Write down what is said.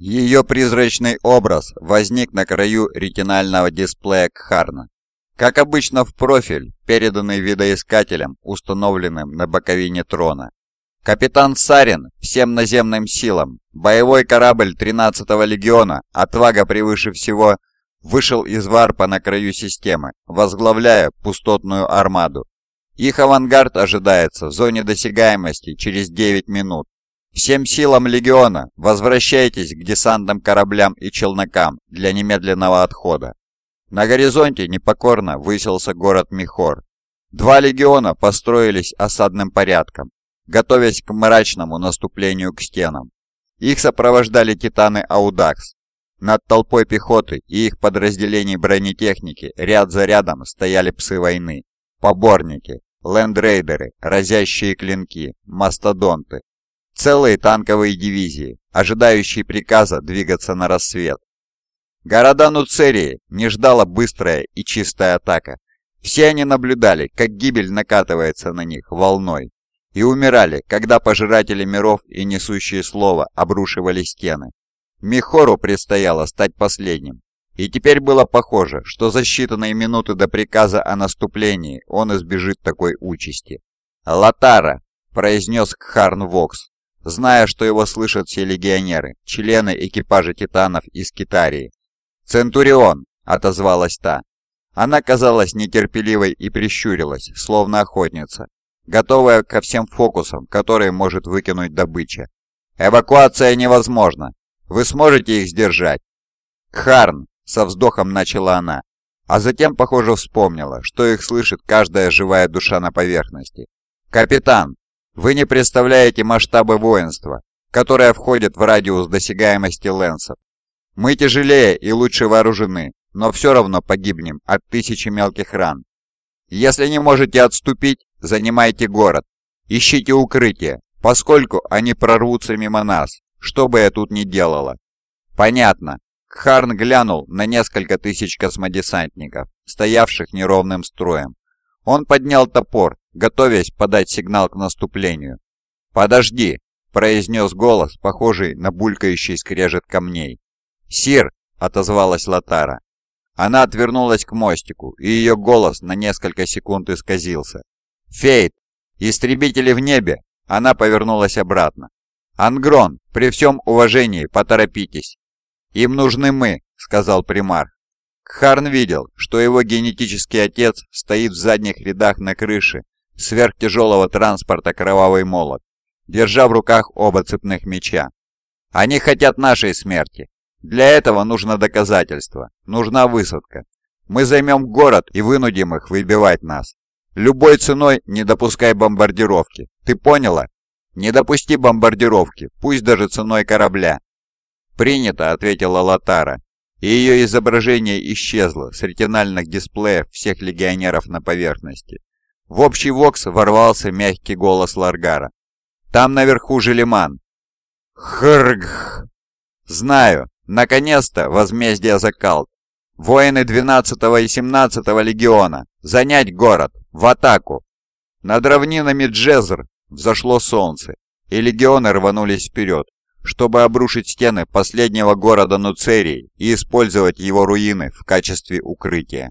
Ее призрачный образ возник на краю ретинального дисплея Кхарна. Как обычно в профиль, переданный видоискателем, установленным на боковине трона. Капитан Сарин всем наземным силам, боевой корабль 13-го легиона, отвага превыше всего, вышел из варпа на краю системы, возглавляя пустотную армаду. Их авангард ожидается в зоне досягаемости через 9 минут. Всем силам легиона возвращайтесь к десантным кораблям и челнокам для немедленного отхода. На горизонте непокорно высился город Михор. Два легиона построились осадным порядком, готовясь к мрачному наступлению к стенам. Их сопровождали титаны Аудакс. Над толпой пехоты и их подразделений бронетехники ряд за рядом стояли псы войны, поборники, лендрейдеры, разящие клинки, мастодонты, целые танковые дивизии, ожидающие приказа двигаться на рассвет. Города Нуцерии не ждала быстрая и чистая атака. Все они наблюдали, как гибель накатывается на них волной, и умирали, когда пожиратели миров и несущие слово обрушивали стены. Михору предстояло стать последним, и теперь было похоже, что за считанные минуты до приказа о наступлении он избежит такой участи. «Латара!» – произнес Кхарн Вокс, зная, что его слышат все легионеры, члены экипажа титанов из Китарии. «Центурион!» – отозвалась та. Она казалась нетерпеливой и прищурилась, словно охотница, готовая ко всем фокусам, которые может выкинуть добыча. «Эвакуация невозможна! Вы сможете их сдержать?» «Кхарн!» – со вздохом начала она, а затем, похоже, вспомнила, что их слышит каждая живая душа на поверхности. «Капитан, вы не представляете масштабы воинства, которое входит в радиус досягаемости Лэнсов. Мы тяжелее и лучше вооружены, но все равно погибнем от тысячи мелких ран. Если не можете отступить, занимайте город. Ищите укрытие, поскольку они прорвутся мимо нас, что бы я тут ни делала. Понятно. Харн глянул на несколько тысяч космодесантников, стоявших неровным строем. Он поднял топор готовясь подать сигнал к наступлению. «Подожди!» – произнес голос, похожий на булькающий скрежет камней. «Сир!» – отозвалась Латара. Она отвернулась к мостику, и ее голос на несколько секунд исказился. «Фейт! Истребители в небе!» Она повернулась обратно. «Ангрон, при всем уважении, поторопитесь!» «Им нужны мы», — сказал примар. Харн видел, что его генетический отец стоит в задних рядах на крыше сверхтяжелого транспорта «Кровавый молот», держа в руках оба цепных меча. «Они хотят нашей смерти. Для этого нужно доказательство, нужна высадка. Мы займем город и вынудим их выбивать нас. Любой ценой не допускай бомбардировки. Ты поняла? Не допусти бомбардировки, пусть даже ценой корабля». «Принято», — ответила Латара, и ее изображение исчезло с ретинальных дисплеев всех легионеров на поверхности. В общий вокс ворвался мягкий голос Ларгара. «Там наверху Желеман!» «Хргх!» «Знаю! Наконец-то возмездие закалт! Воины 12 и 17 легиона! Занять город! В атаку!» Над равнинами Джезр взошло солнце, и легионы рванулись вперед, чтобы обрушить стены последнего города Нуцерии и использовать его руины в качестве укрытия.